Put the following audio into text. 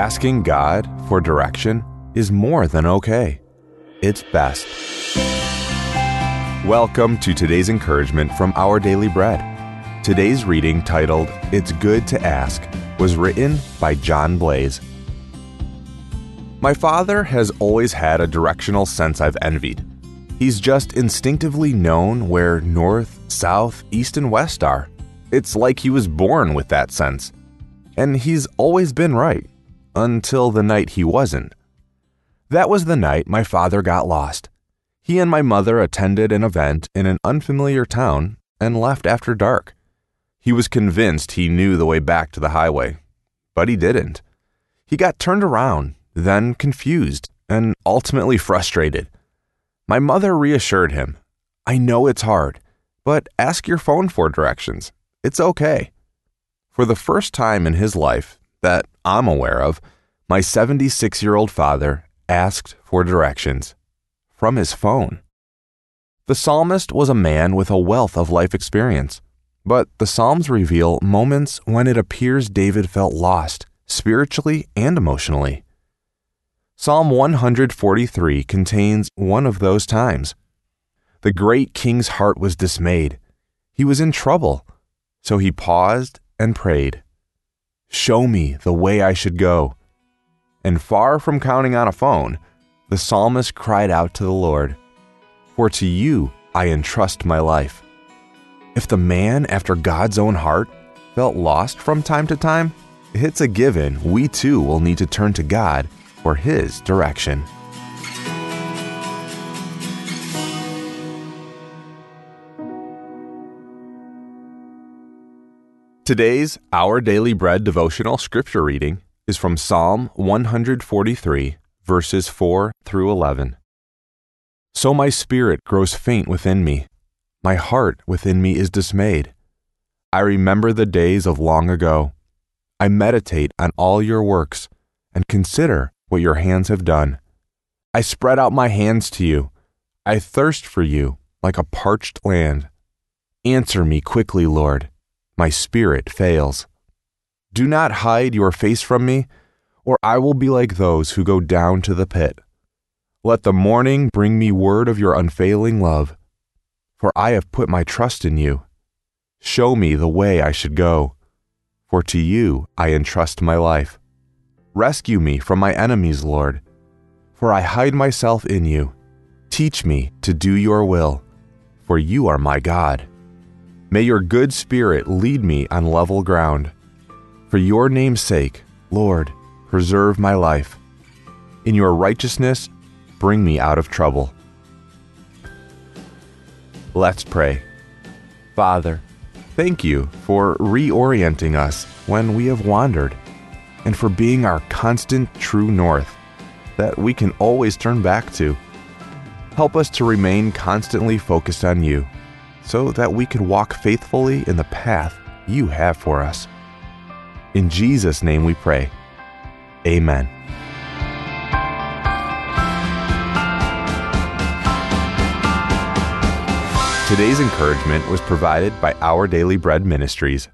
asking God for direction is more than okay. It's best. Welcome to today's encouragement from Our Daily Bread. Today's reading, titled It's Good to Ask, was written by John Blase. My father has always had a directional sense I've envied. He's just instinctively known where north, south, east, and west are. It's like he was born with that sense. And he's always been right until the night he wasn't. That was the night my father got lost. He and my mother attended an event in an unfamiliar town and left after dark. He was convinced he knew the way back to the highway, but he didn't. He got turned around, then confused, and ultimately frustrated. My mother reassured him I know it's hard, but ask your phone for directions. It's okay. For the first time in his life, that I'm aware of, my 76 year old father asked for directions from his phone. The psalmist was a man with a wealth of life experience, but the Psalms reveal moments when it appears David felt lost, spiritually and emotionally. Psalm 143 contains one of those times. The great king's heart was dismayed. He was in trouble, so he paused and prayed. Show me the way I should go. And far from counting on a phone, the psalmist cried out to the Lord, For to you I entrust my life. If the man after God's own heart felt lost from time to time, it's a given we too will need to turn to God for His direction. Today's Our Daily Bread devotional scripture reading is from Psalm 143, verses 4 through 11. So my spirit grows faint within me, my heart within me is dismayed. I remember the days of long ago. I meditate on all your works and consider what your hands have done. I spread out my hands to you. I thirst for you like a parched land. Answer me quickly, Lord my spirit fails. Do not hide your face from me, or I will be like those who go down to the pit. Let the morning bring me word of your unfailing love, for I have put my trust in you. Show me the way I should go, for to you I entrust my life. Rescue me from my enemies, Lord, for I hide myself in you. Teach me to do your will, for you are my God. May your good spirit lead me on level ground. For your name's sake, Lord, preserve my life. In your righteousness, bring me out of trouble. Let's pray. Father, thank you for reorienting us when we have wandered, and for being our constant true north that we can always turn back to. Help us to remain constantly focused on you so that we can walk faithfully in the path you have for us. In Jesus' name we pray. Amen. Today's encouragement was provided by Our Daily Bread Ministries